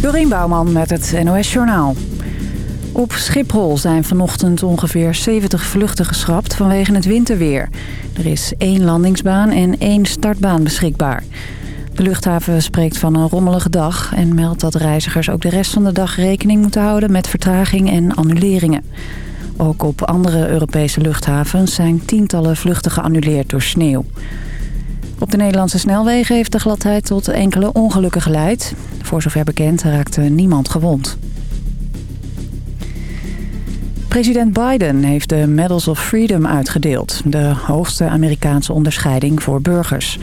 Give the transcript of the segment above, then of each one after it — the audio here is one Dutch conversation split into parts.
Dorien Bouwman met het NOS Journaal. Op Schiphol zijn vanochtend ongeveer 70 vluchten geschrapt vanwege het winterweer. Er is één landingsbaan en één startbaan beschikbaar. De luchthaven spreekt van een rommelige dag... en meldt dat reizigers ook de rest van de dag rekening moeten houden... met vertraging en annuleringen. Ook op andere Europese luchthavens zijn tientallen vluchten geannuleerd door sneeuw. Op de Nederlandse snelwegen heeft de gladheid tot enkele ongelukken geleid. Voor zover bekend raakte niemand gewond. President Biden heeft de Medals of Freedom uitgedeeld. De hoogste Amerikaanse onderscheiding voor burgers.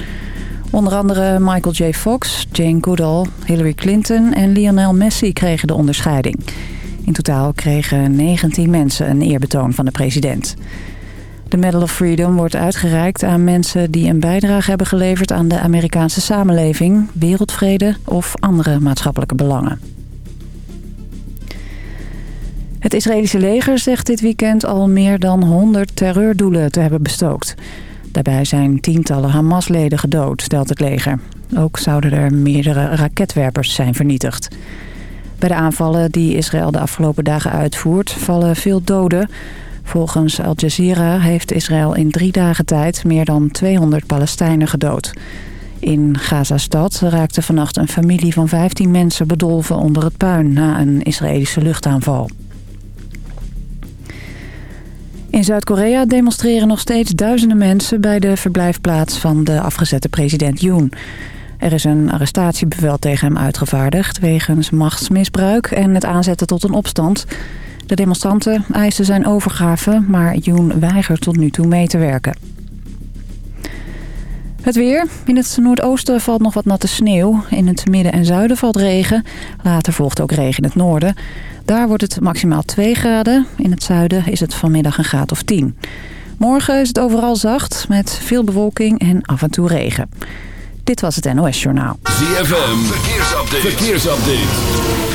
Onder andere Michael J. Fox, Jane Goodall, Hillary Clinton en Lionel Messi kregen de onderscheiding. In totaal kregen 19 mensen een eerbetoon van de president. De Medal of Freedom wordt uitgereikt aan mensen die een bijdrage hebben geleverd aan de Amerikaanse samenleving, wereldvrede of andere maatschappelijke belangen. Het Israëlische leger zegt dit weekend al meer dan 100 terreurdoelen te hebben bestookt. Daarbij zijn tientallen Hamas-leden gedood, stelt het leger. Ook zouden er meerdere raketwerpers zijn vernietigd. Bij de aanvallen die Israël de afgelopen dagen uitvoert vallen veel doden. Volgens Al Jazeera heeft Israël in drie dagen tijd meer dan 200 Palestijnen gedood. In Gaza-stad raakte vannacht een familie van 15 mensen bedolven onder het puin na een Israëlische luchtaanval. In Zuid-Korea demonstreren nog steeds duizenden mensen bij de verblijfplaats van de afgezette president Yoon. Er is een arrestatiebevel tegen hem uitgevaardigd wegens machtsmisbruik en het aanzetten tot een opstand. De demonstranten eisen zijn overgave, maar Yoon weigert tot nu toe mee te werken. Het weer. In het noordoosten valt nog wat natte sneeuw. In het midden en zuiden valt regen. Later volgt ook regen in het noorden. Daar wordt het maximaal 2 graden. In het zuiden is het vanmiddag een graad of 10. Morgen is het overal zacht met veel bewolking en af en toe regen. Dit was het NOS Journaal. ZFM. Verkeersupdate. Verkeersupdate.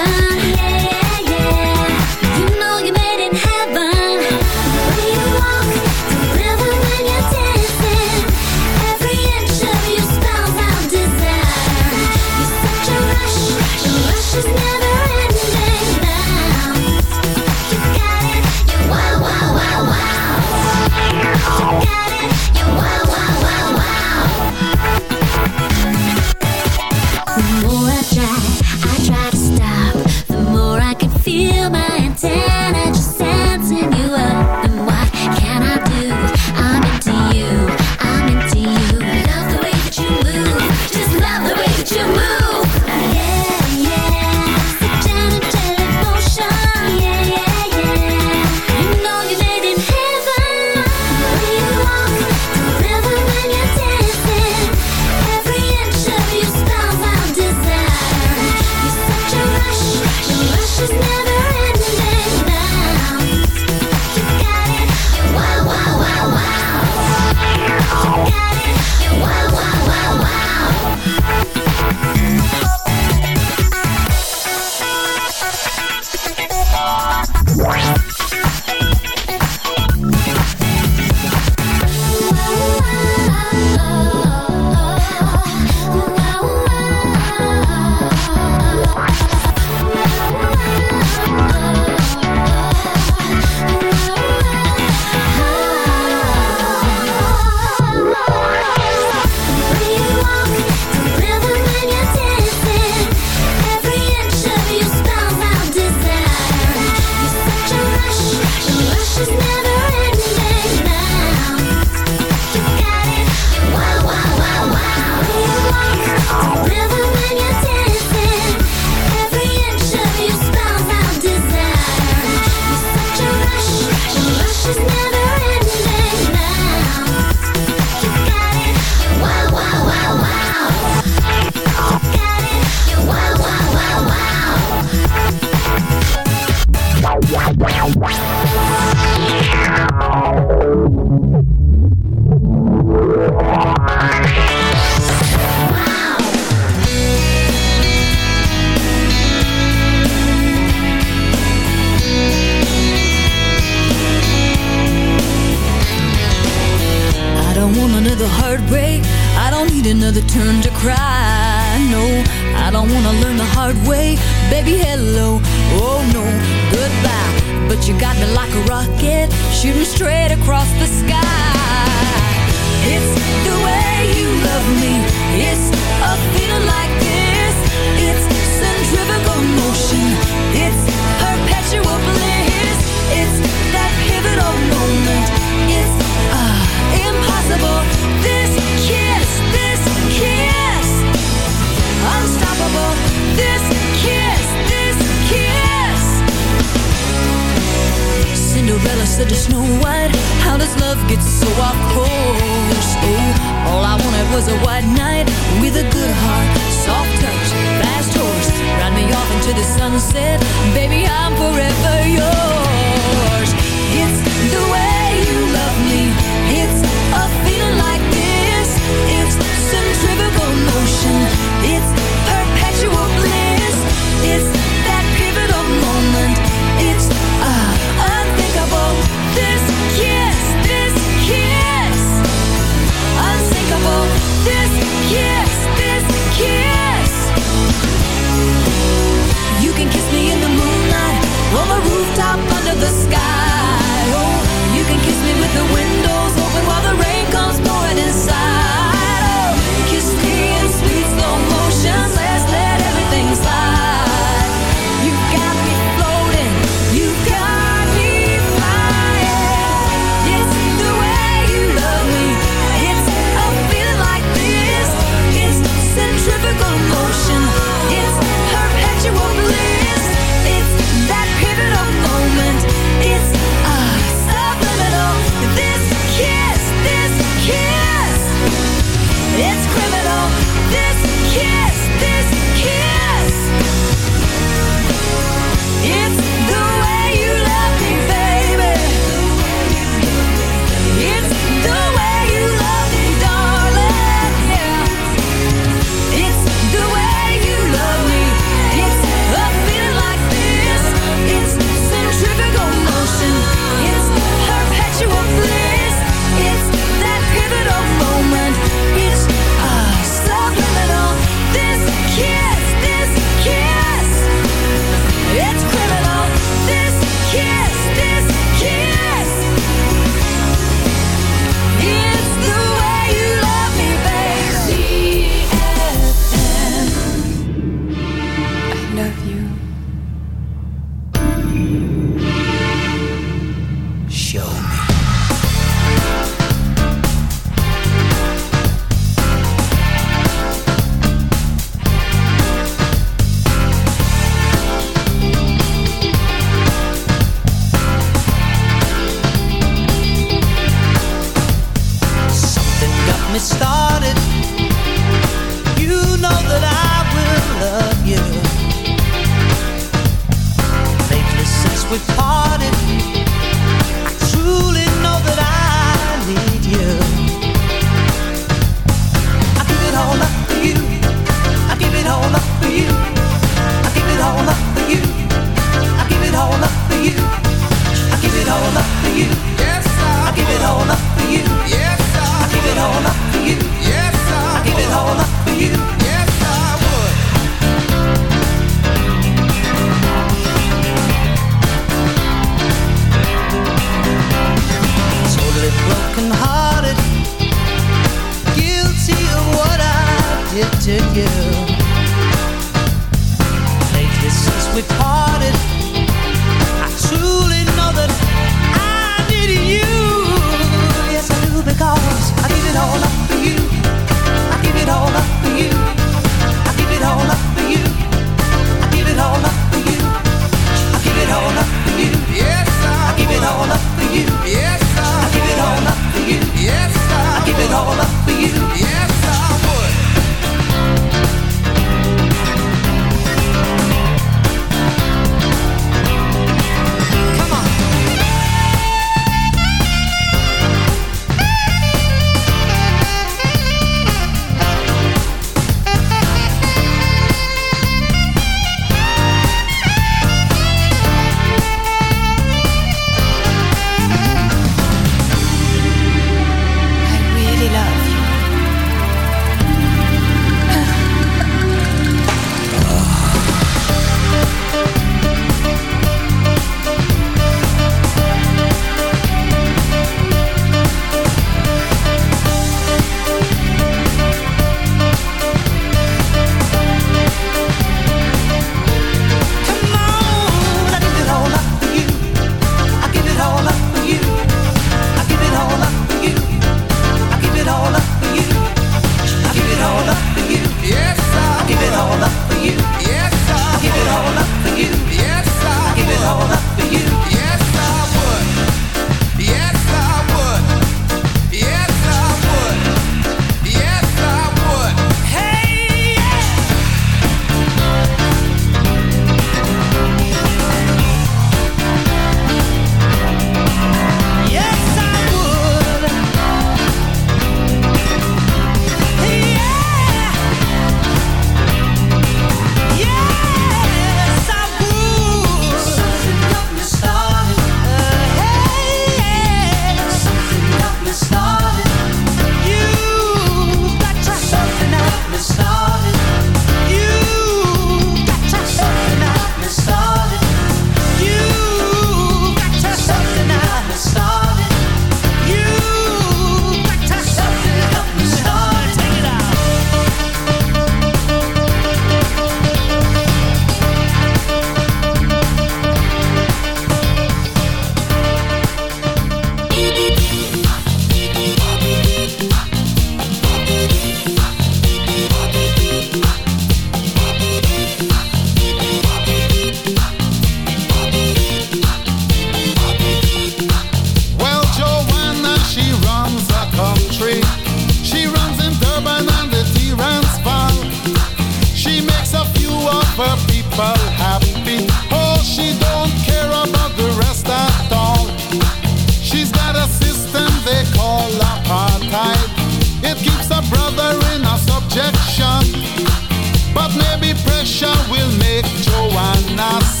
I've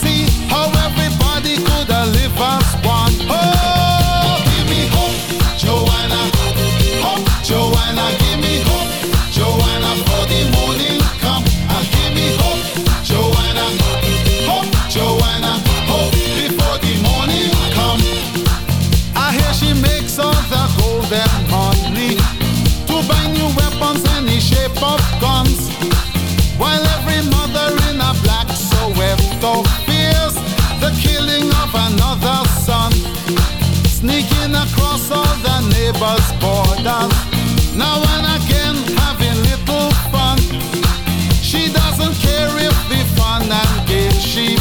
neighbor's borders. Now and again having little fun. She doesn't care if the fun and game she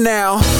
now.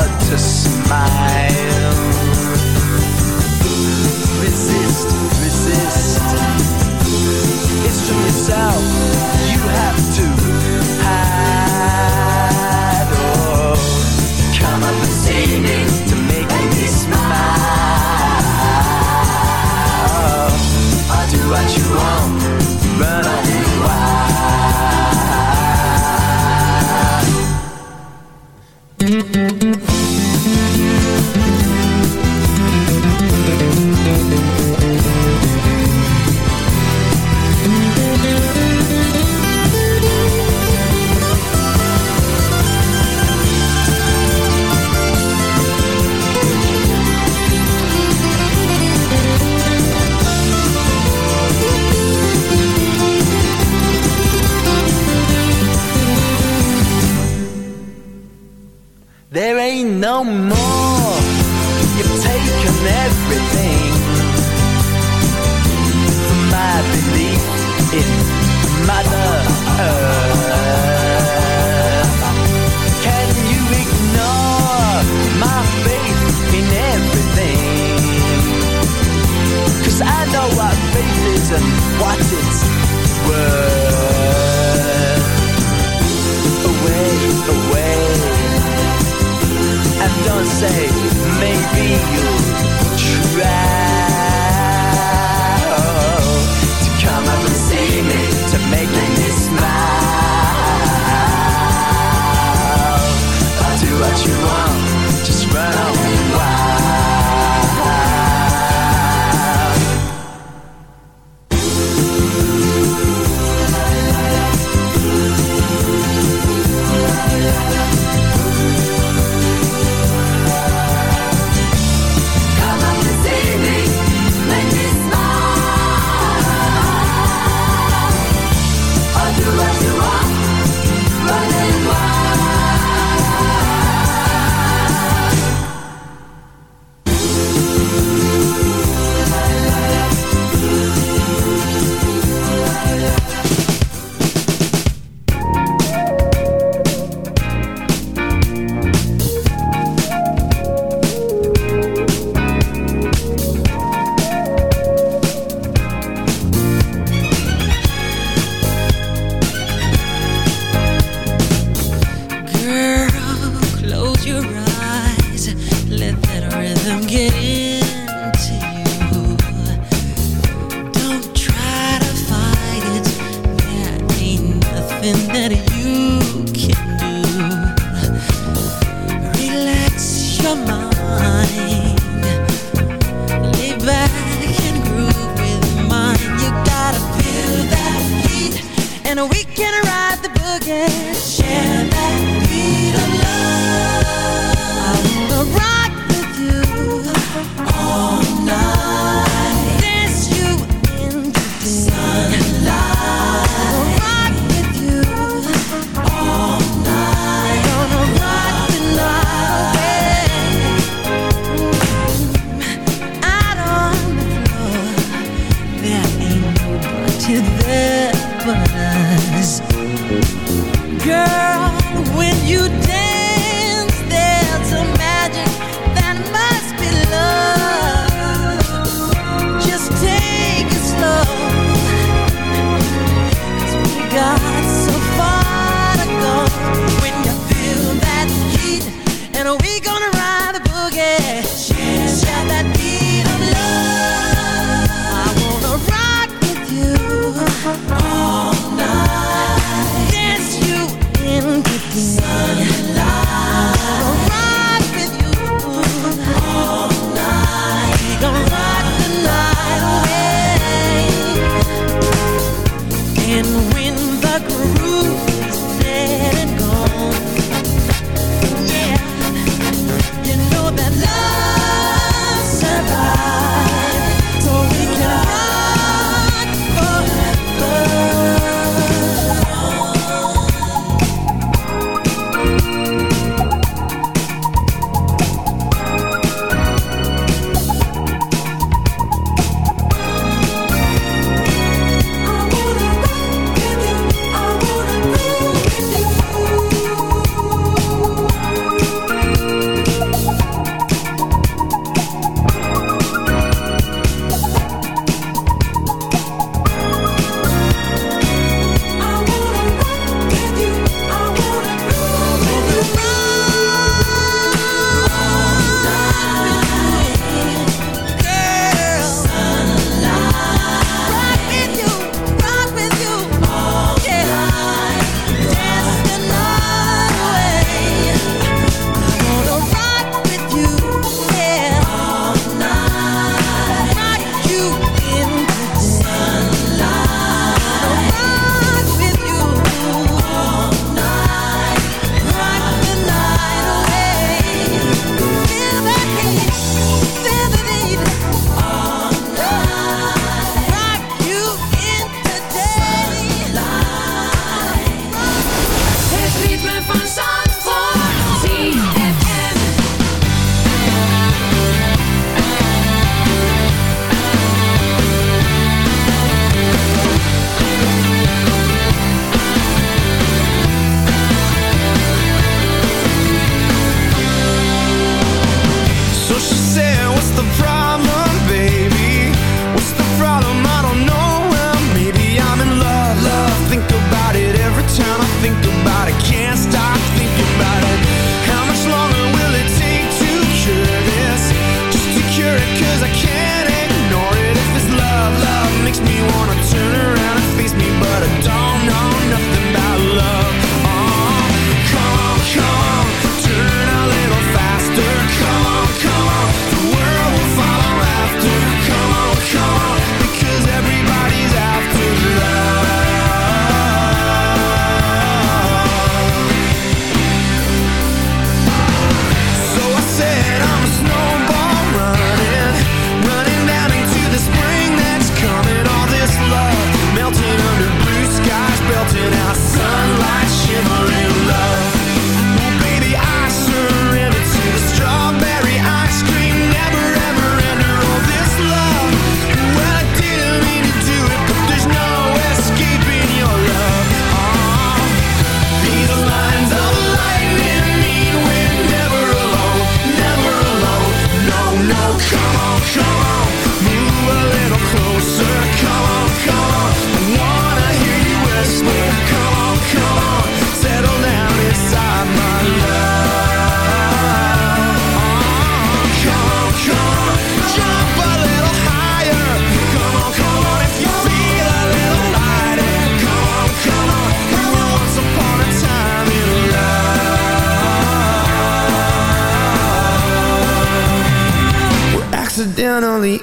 hard to smile. Resist, resist. It's from yourself you have to hide.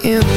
In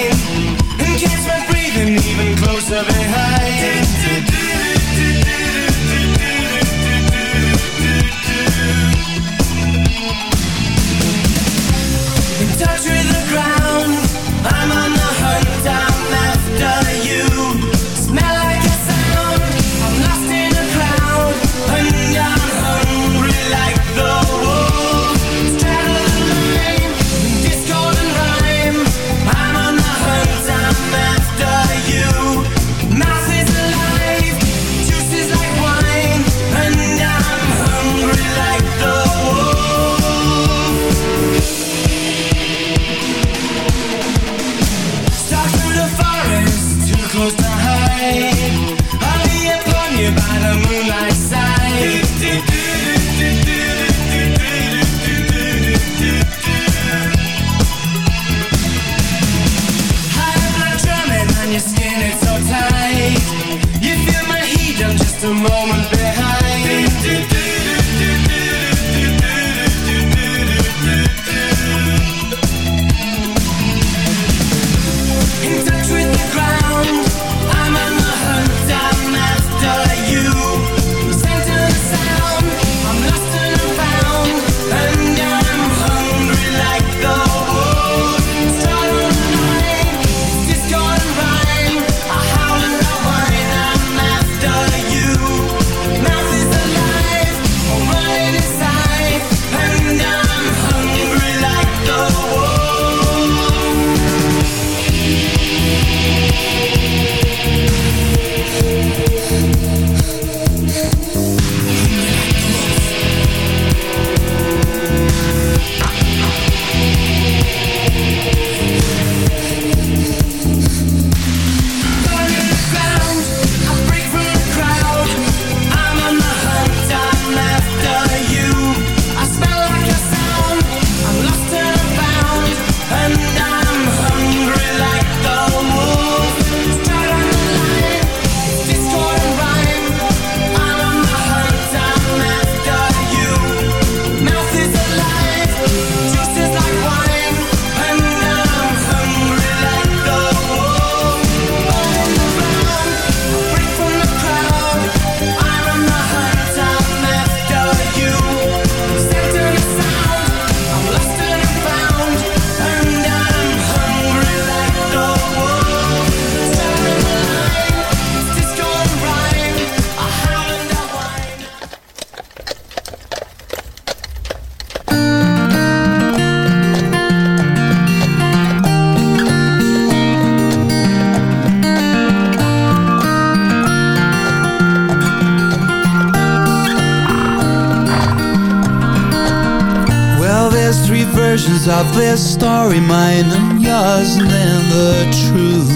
their story, mine and yours, and then the truth.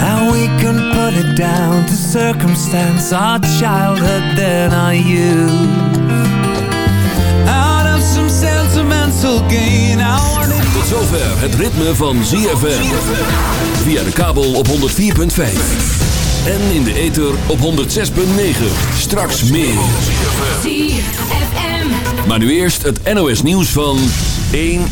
Now we can put it down to circumstance, our childhood, then our youth. Out of some sentimental gain, I wanted Tot zover het ritme van ZFM. Via de kabel op 104.5. En in de ether op 106.9. Straks meer. Maar nu eerst het NOS nieuws van 1